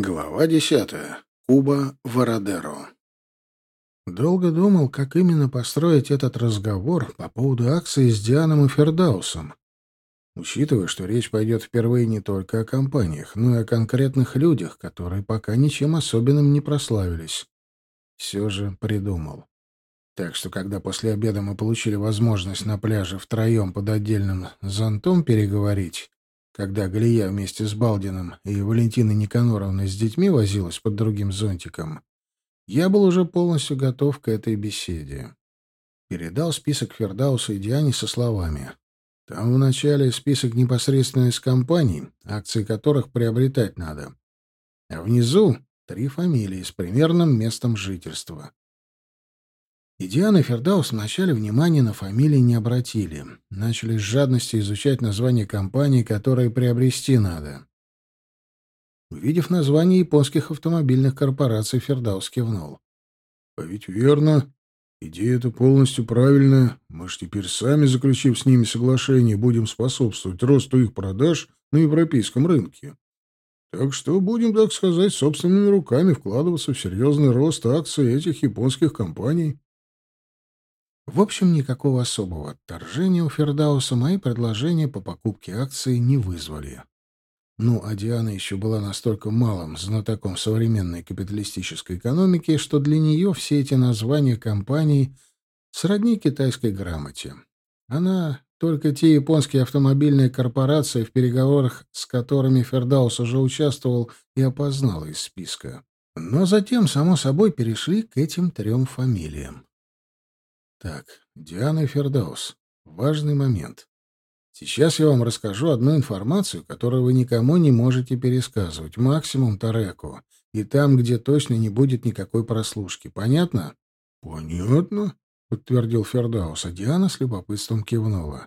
Глава десятая. Куба Вородеро. Долго думал, как именно построить этот разговор по поводу акции с Дианом и Фердаусом. Учитывая, что речь пойдет впервые не только о компаниях, но и о конкретных людях, которые пока ничем особенным не прославились. Все же придумал. Так что, когда после обеда мы получили возможность на пляже втроем под отдельным зонтом переговорить, когда Галия вместе с Балдином и Валентиной Никаноровной с детьми возилась под другим зонтиком, я был уже полностью готов к этой беседе. Передал список Фердауса и Диане со словами. Там в начале список непосредственно из компаний, акции которых приобретать надо. А внизу три фамилии с примерным местом жительства. И Диана и Фердаус вначале внимания на фамилии не обратили. Начали с жадностью изучать название компании, которые приобрести надо. Увидев название японских автомобильных корпораций, Фердаус кивнул. «А ведь верно. Идея эта полностью правильная. Мы ж теперь сами, заключив с ними соглашение, будем способствовать росту их продаж на европейском рынке. Так что будем, так сказать, собственными руками вкладываться в серьезный рост акций этих японских компаний». В общем, никакого особого отторжения у Фердауса мои предложения по покупке акций не вызвали. Ну, а Диана еще была настолько малым знатоком современной капиталистической экономики, что для нее все эти названия компаний сродни китайской грамоте. Она только те японские автомобильные корпорации, в переговорах с которыми Фердаус уже участвовал, и опознала из списка. Но затем, само собой, перешли к этим трем фамилиям. Так, Диана Фердаус. Важный момент. Сейчас я вам расскажу одну информацию, которую вы никому не можете пересказывать, максимум Тареку, и там, где точно не будет никакой прослушки. Понятно? Понятно, подтвердил Фердаус, а Диана с любопытством кивнула.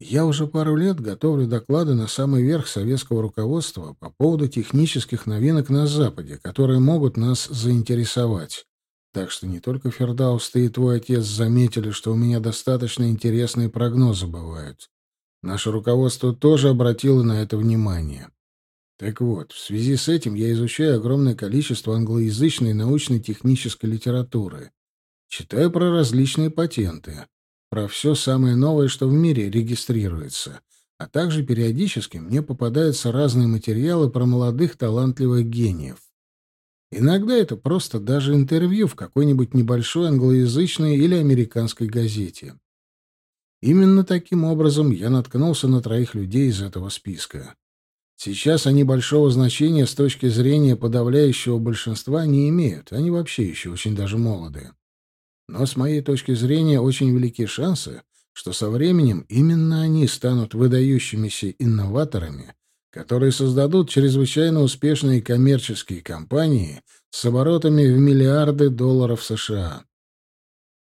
Я уже пару лет готовлю доклады на самый верх советского руководства по поводу технических новинок на Западе, которые могут нас заинтересовать. Так что не только Фердаус, ты и твой отец заметили, что у меня достаточно интересные прогнозы бывают. Наше руководство тоже обратило на это внимание. Так вот, в связи с этим я изучаю огромное количество англоязычной научно-технической литературы. Читаю про различные патенты, про все самое новое, что в мире регистрируется, а также периодически мне попадаются разные материалы про молодых талантливых гениев. Иногда это просто даже интервью в какой-нибудь небольшой англоязычной или американской газете. Именно таким образом я наткнулся на троих людей из этого списка. Сейчас они большого значения с точки зрения подавляющего большинства не имеют, они вообще еще очень даже молоды. Но с моей точки зрения очень велики шансы, что со временем именно они станут выдающимися инноваторами которые создадут чрезвычайно успешные коммерческие компании с оборотами в миллиарды долларов США.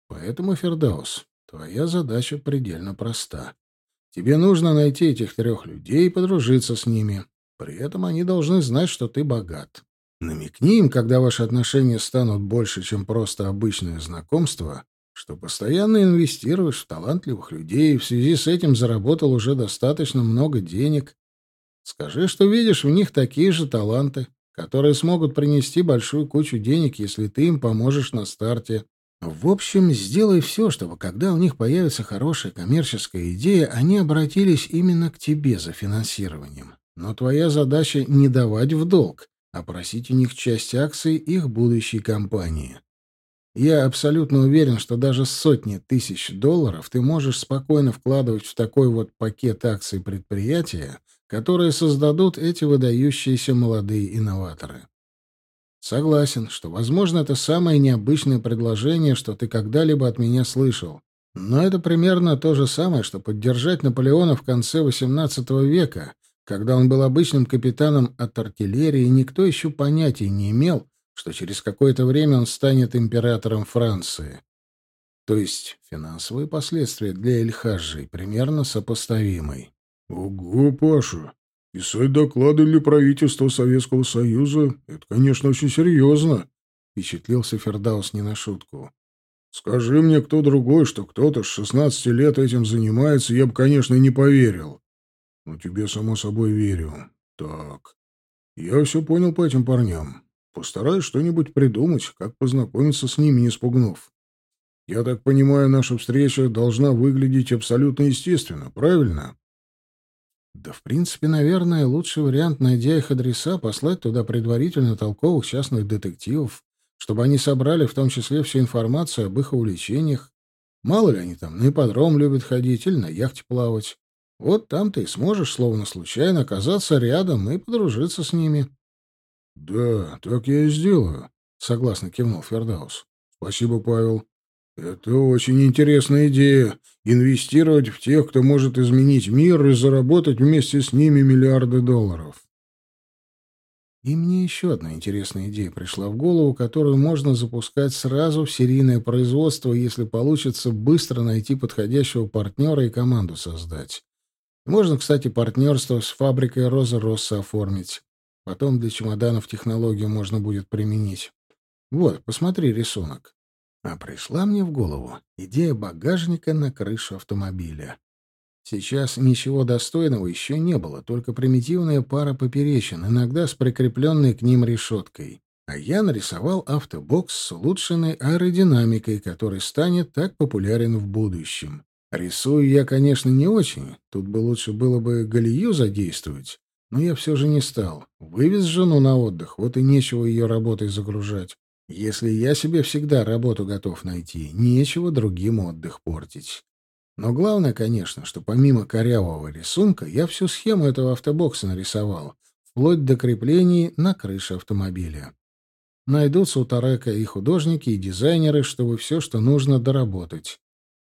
Поэтому, Фердаус, твоя задача предельно проста. Тебе нужно найти этих трех людей и подружиться с ними. При этом они должны знать, что ты богат. Намекни им, когда ваши отношения станут больше, чем просто обычное знакомство, что постоянно инвестируешь в талантливых людей и в связи с этим заработал уже достаточно много денег Скажи, что видишь в них такие же таланты, которые смогут принести большую кучу денег, если ты им поможешь на старте. В общем, сделай все, чтобы, когда у них появится хорошая коммерческая идея, они обратились именно к тебе за финансированием. Но твоя задача не давать в долг, а просить у них часть акций их будущей компании. Я абсолютно уверен, что даже сотни тысяч долларов ты можешь спокойно вкладывать в такой вот пакет акций предприятия, которые создадут эти выдающиеся молодые инноваторы. Согласен, что, возможно, это самое необычное предложение, что ты когда-либо от меня слышал. Но это примерно то же самое, что поддержать Наполеона в конце XVIII века, когда он был обычным капитаном от артиллерии, и никто еще понятия не имел, что через какое-то время он станет императором Франции. То есть финансовые последствия для Эльхаджи примерно сопоставимы. «Ого, Паша! Писать доклады для правительства Советского Союза — это, конечно, очень серьезно», — впечатлился Фердаус не на шутку. «Скажи мне кто другой, что кто-то с шестнадцати лет этим занимается, я бы, конечно, не поверил. Но тебе, само собой, верю. Так, Я все понял по этим парням. Постараюсь что-нибудь придумать, как познакомиться с ними, не спугнув. Я так понимаю, наша встреча должна выглядеть абсолютно естественно, правильно? Да, в принципе, наверное, лучший вариант, найдя их адреса, послать туда предварительно толковых частных детективов, чтобы они собрали в том числе всю информацию об их увлечениях. Мало ли они там на ипподром любят ходить или на яхте плавать. Вот там ты и сможешь, словно случайно, оказаться рядом и подружиться с ними. — Да, так я и сделаю, — согласно кивнул Фердаус. — Спасибо, Павел. Это очень интересная идея — инвестировать в тех, кто может изменить мир и заработать вместе с ними миллиарды долларов. И мне еще одна интересная идея пришла в голову, которую можно запускать сразу в серийное производство, если получится быстро найти подходящего партнера и команду создать. Можно, кстати, партнерство с фабрикой Роза Росса оформить. Потом для чемоданов технологию можно будет применить. Вот, посмотри рисунок. А пришла мне в голову идея багажника на крышу автомобиля. Сейчас ничего достойного еще не было, только примитивная пара поперечин, иногда с прикрепленной к ним решеткой. А я нарисовал автобокс с улучшенной аэродинамикой, который станет так популярен в будущем. Рисую я, конечно, не очень, тут бы лучше было бы галию задействовать, но я все же не стал. Вывез жену на отдых, вот и нечего ее работой загружать. Если я себе всегда работу готов найти, нечего другим отдых портить. Но главное, конечно, что помимо корявого рисунка я всю схему этого автобокса нарисовал, вплоть до креплений на крыше автомобиля. Найдутся у Тарека и художники, и дизайнеры, чтобы все, что нужно, доработать.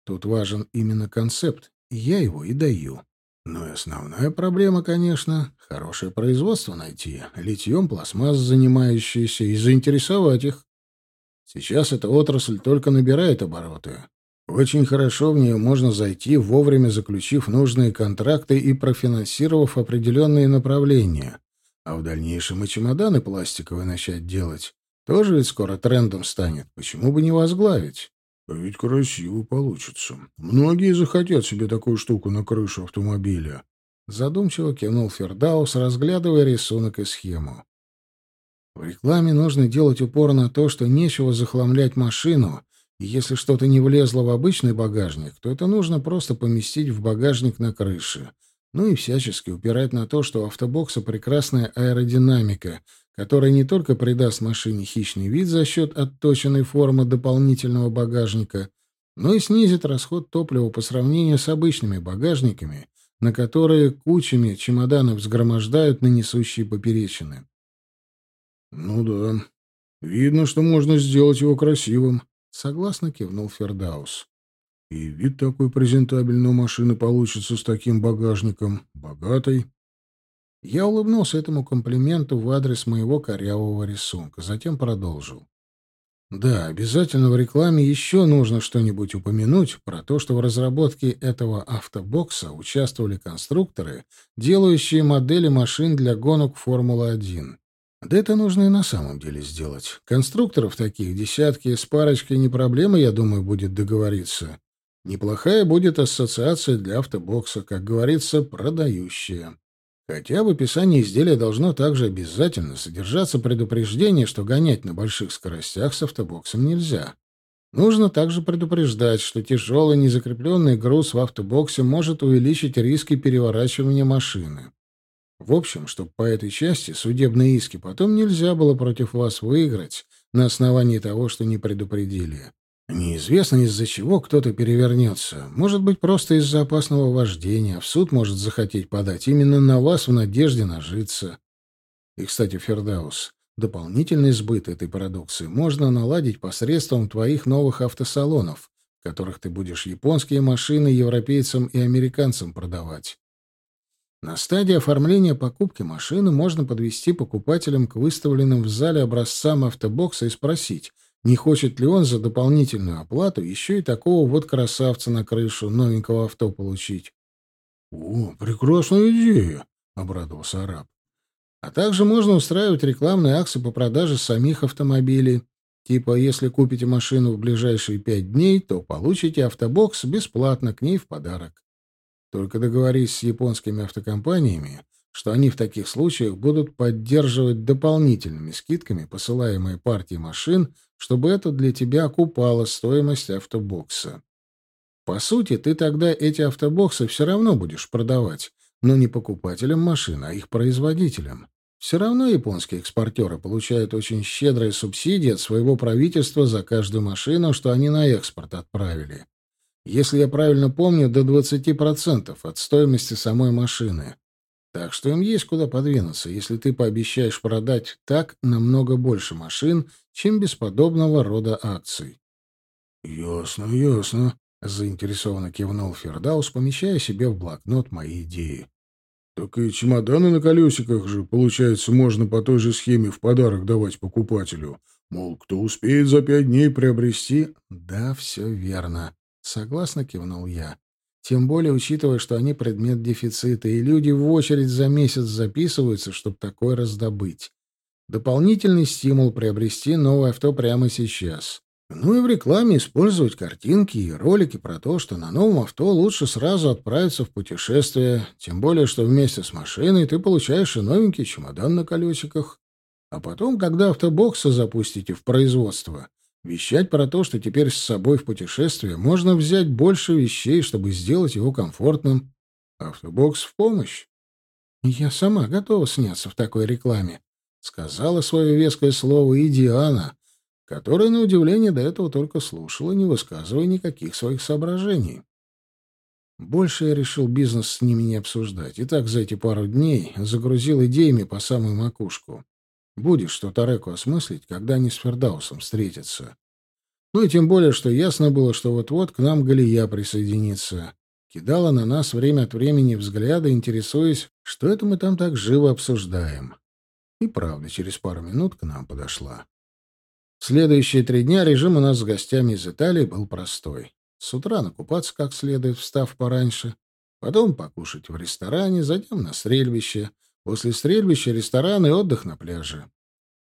Тут важен именно концепт, и я его и даю. Ну и основная проблема, конечно, хорошее производство найти, литьем пластмасс занимающиеся, и заинтересовать их. Сейчас эта отрасль только набирает обороты. Очень хорошо в нее можно зайти, вовремя заключив нужные контракты и профинансировав определенные направления. А в дальнейшем и чемоданы пластиковые начать делать. Тоже ведь скоро трендом станет. Почему бы не возглавить? А ведь красиво получится. Многие захотят себе такую штуку на крышу автомобиля. Задумчиво кивнул Фердаус, разглядывая рисунок и схему. В рекламе нужно делать упор на то, что нечего захламлять машину, и если что-то не влезло в обычный багажник, то это нужно просто поместить в багажник на крыше. Ну и всячески упирать на то, что у автобокса прекрасная аэродинамика, которая не только придаст машине хищный вид за счет отточенной формы дополнительного багажника, но и снизит расход топлива по сравнению с обычными багажниками, на которые кучами чемоданов сгромождают на несущие поперечины. «Ну да. Видно, что можно сделать его красивым», — согласно кивнул Фердаус. «И вид такой презентабельной машины получится с таким багажником. Богатой». Я улыбнулся этому комплименту в адрес моего корявого рисунка, затем продолжил. Да, обязательно в рекламе еще нужно что-нибудь упомянуть про то, что в разработке этого автобокса участвовали конструкторы, делающие модели машин для гонок Формулы-1. Да это нужно и на самом деле сделать. Конструкторов таких десятки, с парочкой не проблема, я думаю, будет договориться. Неплохая будет ассоциация для автобокса, как говорится, продающая. Хотя в описании изделия должно также обязательно содержаться предупреждение, что гонять на больших скоростях с автобоксом нельзя. Нужно также предупреждать, что тяжелый незакрепленный груз в автобоксе может увеличить риски переворачивания машины. В общем, чтобы по этой части судебные иски потом нельзя было против вас выиграть на основании того, что не предупредили. Неизвестно, из-за чего кто-то перевернется. Может быть, просто из-за опасного вождения. В суд может захотеть подать именно на вас в надежде нажиться. И, кстати, Фердаус, дополнительный сбыт этой продукции можно наладить посредством твоих новых автосалонов, в которых ты будешь японские машины европейцам и американцам продавать. На стадии оформления покупки машины можно подвести покупателям к выставленным в зале образцам автобокса и спросить, не хочет ли он за дополнительную оплату еще и такого вот красавца на крышу новенького авто получить? — О, прекрасная идея! — обрадовался араб. — А также можно устраивать рекламные акции по продаже самих автомобилей. Типа, если купите машину в ближайшие пять дней, то получите автобокс бесплатно к ней в подарок. Только договорись с японскими автокомпаниями, что они в таких случаях будут поддерживать дополнительными скидками посылаемые партии машин, чтобы это для тебя окупало стоимость автобокса. По сути, ты тогда эти автобоксы все равно будешь продавать, но не покупателям машин, а их производителям. Все равно японские экспортеры получают очень щедрые субсидии от своего правительства за каждую машину, что они на экспорт отправили. Если я правильно помню, до 20% от стоимости самой машины. Так что им есть куда подвинуться, если ты пообещаешь продать так намного больше машин, чем без подобного рода акций. «Ясно, ясно», — заинтересованно кивнул Фердаус, помещая себе в блокнот мои идеи. «Так и чемоданы на колесиках же, получается, можно по той же схеме в подарок давать покупателю. Мол, кто успеет за пять дней приобрести...» «Да, все верно», — согласно кивнул я. Тем более, учитывая, что они предмет дефицита, и люди в очередь за месяц записываются, чтобы такое раздобыть. Дополнительный стимул приобрести новое авто прямо сейчас. Ну и в рекламе использовать картинки и ролики про то, что на новом авто лучше сразу отправиться в путешествие, тем более, что вместе с машиной ты получаешь и новенький чемодан на колесиках. А потом, когда автобоксы запустите в производство, Вещать про то, что теперь с собой в путешествие можно взять больше вещей, чтобы сделать его комфортным. Автобокс в помощь. Я сама готова сняться в такой рекламе, сказала свое веское слово и Диана, которая, на удивление, до этого только слушала, не высказывая никаких своих соображений. Больше я решил бизнес с ними не обсуждать, и так за эти пару дней загрузил идеями по самую макушку. Будет что Тареку осмыслить, когда они с Фердаусом встретятся. Ну и тем более, что ясно было, что вот-вот к нам Галия присоединится. Кидала на нас время от времени взгляды, интересуясь, что это мы там так живо обсуждаем. И правда, через пару минут к нам подошла. Следующие три дня режим у нас с гостями из Италии был простой. С утра накупаться как следует, встав пораньше, потом покушать в ресторане, затем на стрельбище — После стрельбища ресторан и отдых на пляже.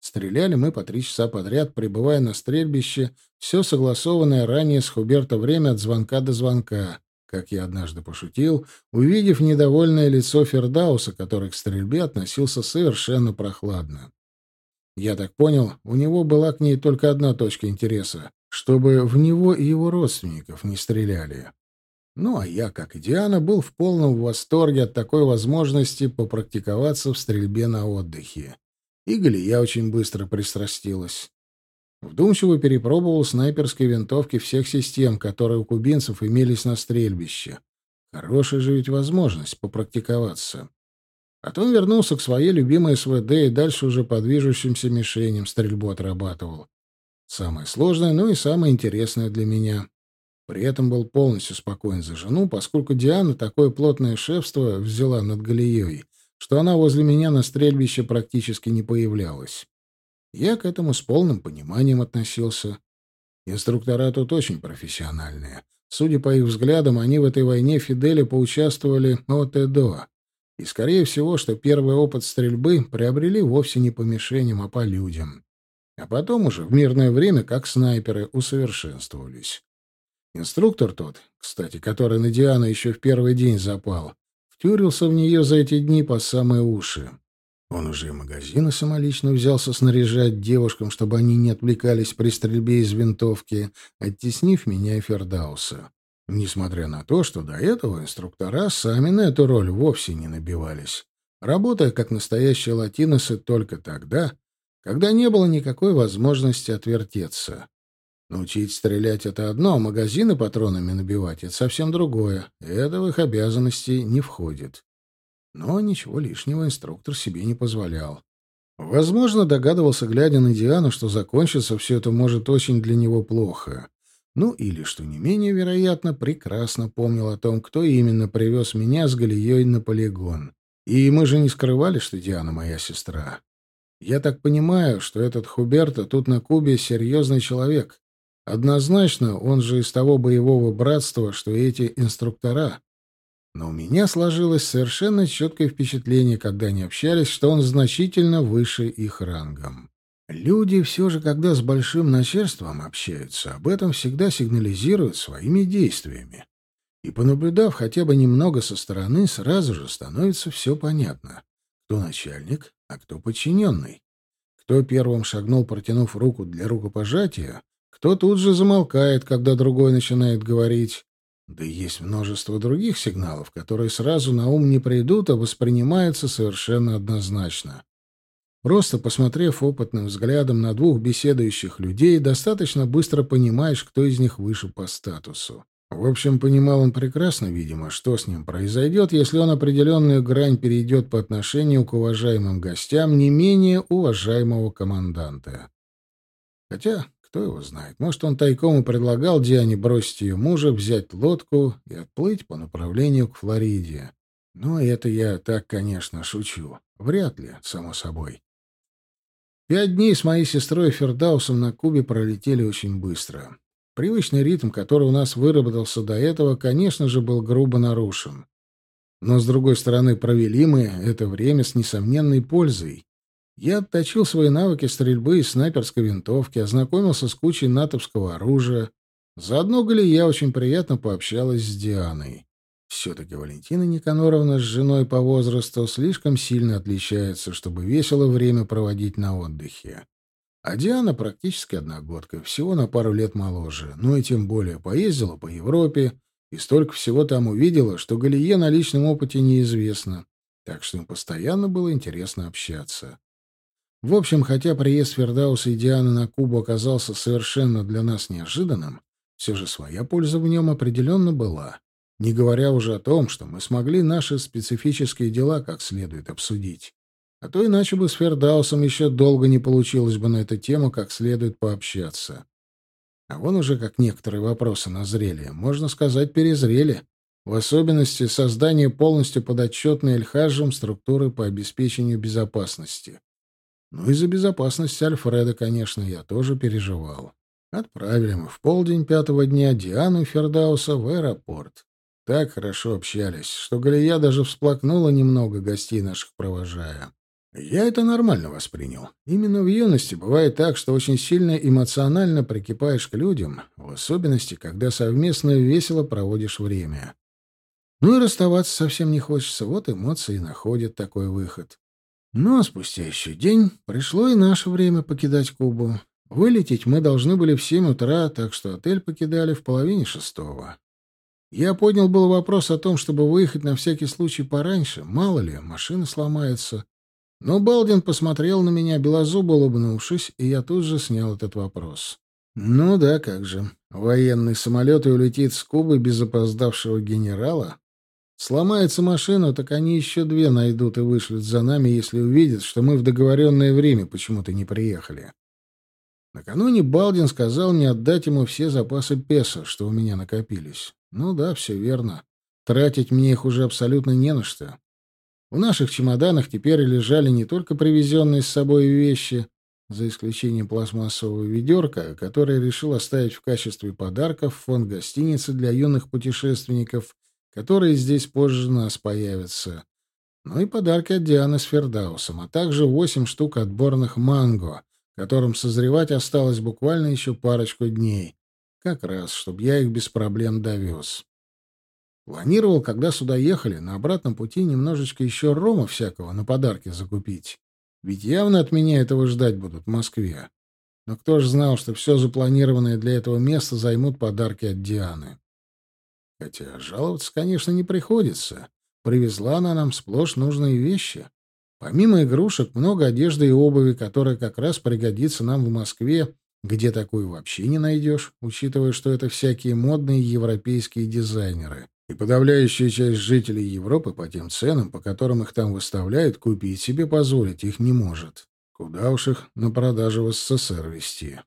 Стреляли мы по три часа подряд, пребывая на стрельбище, все согласованное ранее с Хуберто время от звонка до звонка, как я однажды пошутил, увидев недовольное лицо Фердауса, который к стрельбе относился совершенно прохладно. Я так понял, у него была к ней только одна точка интереса — чтобы в него и его родственников не стреляли. Ну, а я, как и Диана, был в полном восторге от такой возможности попрактиковаться в стрельбе на отдыхе. И Галия очень быстро пристрастилась. Вдумчиво перепробовал снайперские винтовки всех систем, которые у кубинцев имелись на стрельбище. Хорошая же ведь возможность попрактиковаться. Потом вернулся к своей любимой СВД и дальше уже по движущимся мишеням стрельбу отрабатывал. Самое сложное, но и самое интересное для меня. При этом был полностью спокоен за жену, поскольку Диана такое плотное шефство взяла над Галией, что она возле меня на стрельбище практически не появлялась. Я к этому с полным пониманием относился. Инструктора тут очень профессиональные. Судя по их взглядам, они в этой войне Фиделя поучаствовали от и до. И, скорее всего, что первый опыт стрельбы приобрели вовсе не по мишеням, а по людям. А потом уже в мирное время, как снайперы, усовершенствовались. Инструктор тот, кстати, который на Диану еще в первый день запал, втюрился в нее за эти дни по самые уши. Он уже и магазины самолично взялся снаряжать девушкам, чтобы они не отвлекались при стрельбе из винтовки, оттеснив меня и Фердауса. Несмотря на то, что до этого инструктора сами на эту роль вовсе не набивались, работая как настоящие латиносы только тогда, когда не было никакой возможности отвертеться. Научить стрелять — это одно, а магазины патронами набивать — это совсем другое. Это в их обязанности не входит. Но ничего лишнего инструктор себе не позволял. Возможно, догадывался, глядя на Диану, что закончится все это может очень для него плохо. Ну, или, что не менее вероятно, прекрасно помнил о том, кто именно привез меня с Галией на полигон. И мы же не скрывали, что Диана моя сестра. Я так понимаю, что этот Хуберто тут на Кубе серьезный человек, Однозначно, он же из того боевого братства, что эти инструктора. Но у меня сложилось совершенно четкое впечатление, когда они общались, что он значительно выше их рангом. Люди все же, когда с большим начальством общаются, об этом всегда сигнализируют своими действиями. И понаблюдав хотя бы немного со стороны, сразу же становится все понятно. кто начальник, а кто подчиненный. Кто первым шагнул, протянув руку для рукопожатия, кто тут же замолкает, когда другой начинает говорить. Да и есть множество других сигналов, которые сразу на ум не придут, а воспринимаются совершенно однозначно. Просто посмотрев опытным взглядом на двух беседующих людей, достаточно быстро понимаешь, кто из них выше по статусу. В общем, понимал он прекрасно, видимо, что с ним произойдет, если он определенную грань перейдет по отношению к уважаемым гостям не менее уважаемого команданта. Хотя, кто его знает, может, он тайком и предлагал Диане бросить ее мужа, взять лодку и отплыть по направлению к Флориде. Но это я так, конечно, шучу. Вряд ли, само собой. Пять дней с моей сестрой Фердаусом на Кубе пролетели очень быстро. Привычный ритм, который у нас выработался до этого, конечно же, был грубо нарушен. Но, с другой стороны, провели мы это время с несомненной пользой. Я отточил свои навыки стрельбы из снайперской винтовки, ознакомился с кучей натовского оружия. Заодно Галия очень приятно пообщалась с Дианой. Все-таки Валентина Никаноровна с женой по возрасту слишком сильно отличается, чтобы весело время проводить на отдыхе. А Диана практически одногодка, всего на пару лет моложе, ну и тем более поездила по Европе и столько всего там увидела, что Галие на личном опыте неизвестно, так что им постоянно было интересно общаться. В общем, хотя приезд Фердауса и Дианы на Кубу оказался совершенно для нас неожиданным, все же своя польза в нем определенно была, не говоря уже о том, что мы смогли наши специфические дела как следует обсудить. А то иначе бы с Фердаусом еще долго не получилось бы на эту тему как следует пообщаться. А вон уже как некоторые вопросы назрели, можно сказать, перезрели. В особенности создание полностью подотчетной Эльхажем структуры по обеспечению безопасности. Ну и за безопасность Альфреда, конечно, я тоже переживал. Отправили мы в полдень пятого дня Диану Фердауса в аэропорт. Так хорошо общались, что Галия даже всплакнула немного, гостей наших провожая. Я это нормально воспринял. Именно в юности бывает так, что очень сильно эмоционально прикипаешь к людям, в особенности, когда совместно весело проводишь время. Ну и расставаться совсем не хочется, вот эмоции находят такой выход. Но ну, а спустя еще день пришло и наше время покидать Кубу. Вылететь мы должны были в семь утра, так что отель покидали в половине шестого. Я поднял был вопрос о том, чтобы выехать на всякий случай пораньше, мало ли, машина сломается, но Балдин посмотрел на меня, белозубо улыбнувшись, и я тут же снял этот вопрос. «Ну да, как же. Военный самолет и улетит с Кубы без опоздавшего генерала? Сломается машина, так они еще две найдут и вышлют за нами, если увидят, что мы в договоренное время почему-то не приехали». Накануне Балдин сказал мне отдать ему все запасы песо, что у меня накопились. Ну да, все верно. Тратить мне их уже абсолютно не на что. В наших чемоданах теперь лежали не только привезенные с собой вещи, за исключением пластмассового ведерка, которое решил оставить в качестве подарка в фонд гостиницы для юных путешественников, которые здесь позже нас появятся. Ну и подарки от Дианы с Фердаусом, а также восемь штук отборных манго, которым созревать осталось буквально еще парочку дней. Как раз, чтобы я их без проблем довез. Планировал, когда сюда ехали, на обратном пути немножечко еще рома всякого на подарки закупить. Ведь явно от меня этого ждать будут в Москве. Но кто ж знал, что все запланированное для этого места займут подарки от Дианы. Хотя жаловаться, конечно, не приходится. Привезла она нам сплошь нужные вещи. Помимо игрушек, много одежды и обуви, которая как раз пригодится нам в Москве, где такую вообще не найдешь, учитывая, что это всякие модные европейские дизайнеры и подавляющая часть жителей Европы по тем ценам, по которым их там выставляют, купить себе позволить их не может. Куда уж их на продажу в СССР вести.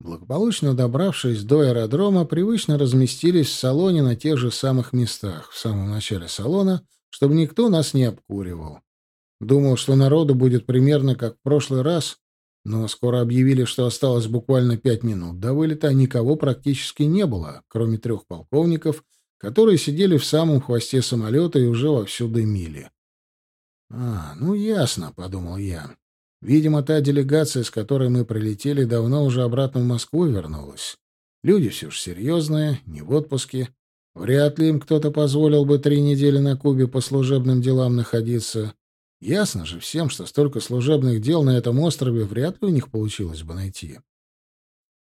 Благополучно добравшись до аэродрома, привычно разместились в салоне на тех же самых местах, в самом начале салона, чтобы никто нас не обкуривал. Думал, что народу будет примерно как в прошлый раз, но скоро объявили, что осталось буквально пять минут до вылета, никого практически не было, кроме трех полковников — которые сидели в самом хвосте самолета и уже вовсю дымили. «А, ну ясно», — подумал я. «Видимо, та делегация, с которой мы прилетели, давно уже обратно в Москву вернулась. Люди все же серьезные, не в отпуске. Вряд ли им кто-то позволил бы три недели на Кубе по служебным делам находиться. Ясно же всем, что столько служебных дел на этом острове вряд ли у них получилось бы найти.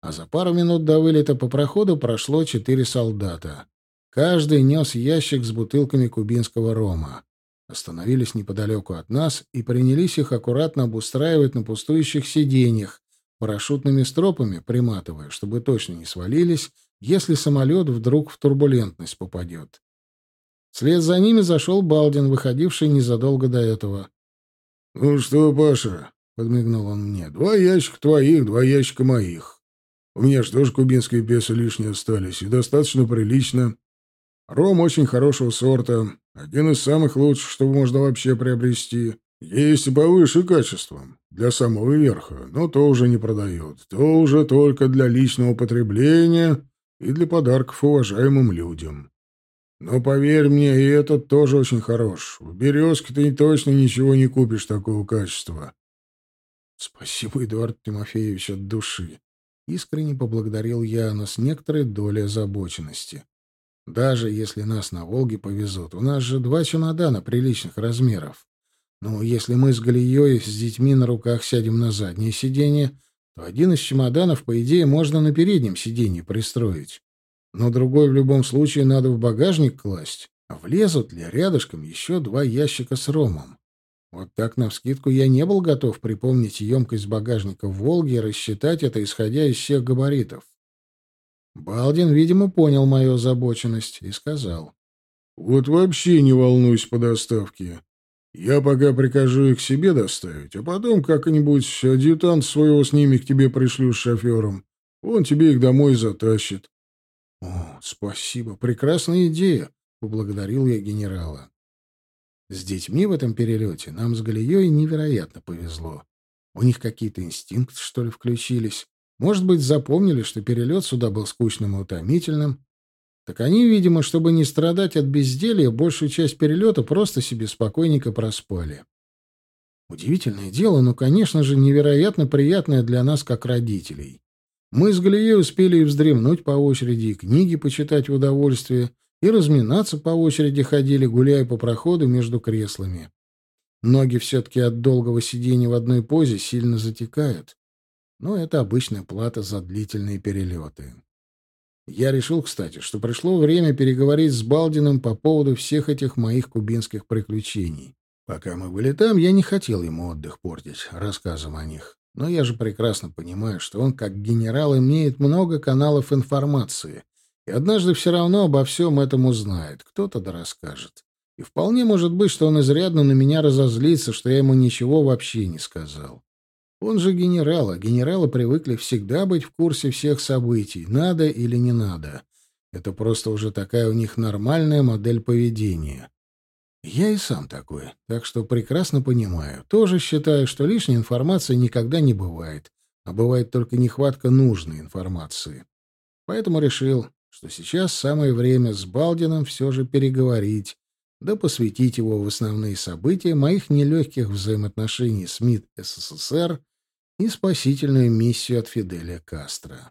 А за пару минут до вылета по проходу прошло четыре солдата. Каждый нес ящик с бутылками кубинского рома. Остановились неподалеку от нас и принялись их аккуратно обустраивать на пустующих сиденьях, парашютными стропами приматывая, чтобы точно не свалились, если самолет вдруг в турбулентность попадет. Вслед за ними зашел Балдин, выходивший незадолго до этого. — Ну что, Паша, — подмигнул он мне, — два ящика твоих, два ящика моих. У меня что ж кубинские песо лишние остались, и достаточно прилично. Ром очень хорошего сорта, один из самых лучших, что можно вообще приобрести. Есть и повыше качеством, для самого верха, но то уже не продают. То уже только для личного потребления и для подарков уважаемым людям. Но поверь мне, и этот тоже очень хорош. В «Березке» ты точно ничего не купишь такого качества. Спасибо, Эдуард Тимофеевич, от души. Искренне поблагодарил я, но с некоторой долей озабоченности. Даже если нас на Волге повезут, у нас же два чемодана приличных размеров. Ну, если мы с Галией с детьми на руках сядем на заднее сиденье, то один из чемоданов, по идее, можно на переднем сиденье пристроить. Но другой в любом случае надо в багажник класть. А влезут ли рядышком еще два ящика с ромом? Вот так, навскидку, я не был готов припомнить емкость багажника в «Волге» и рассчитать это, исходя из всех габаритов. Балдин, видимо, понял мою озабоченность и сказал. — Вот вообще не волнуйся по доставке. Я пока прикажу их себе доставить, а потом как-нибудь адъютант своего с ними к тебе пришлю с шофером. Он тебе их домой затащит. — О, спасибо, прекрасная идея, — поблагодарил я генерала. С детьми в этом перелете нам с Галией невероятно повезло. У них какие-то инстинкты, что ли, включились. Может быть, запомнили, что перелет сюда был скучным и утомительным. Так они, видимо, чтобы не страдать от безделья, большую часть перелета просто себе спокойненько проспали. Удивительное дело, но, конечно же, невероятно приятное для нас, как родителей. Мы с Галией успели и вздремнуть по очереди, и книги почитать в удовольствие, и разминаться по очереди ходили, гуляя по проходу между креслами. Ноги все-таки от долгого сидения в одной позе сильно затекают но это обычная плата за длительные перелеты. Я решил, кстати, что пришло время переговорить с Балдиным по поводу всех этих моих кубинских приключений. Пока мы были там, я не хотел ему отдых портить рассказом о них. Но я же прекрасно понимаю, что он, как генерал, имеет много каналов информации, и однажды все равно обо всем этом узнает, кто-то да расскажет. И вполне может быть, что он изрядно на меня разозлится, что я ему ничего вообще не сказал. Он же генерал, а генералы привыкли всегда быть в курсе всех событий, надо или не надо. Это просто уже такая у них нормальная модель поведения. Я и сам такой, так что прекрасно понимаю. Тоже считаю, что лишней информации никогда не бывает, а бывает только нехватка нужной информации. Поэтому решил, что сейчас самое время с Балдином все же переговорить, да посвятить его в основные события моих нелегких взаимоотношений с МИД СССР и спасительную миссию от Фиделя Кастро.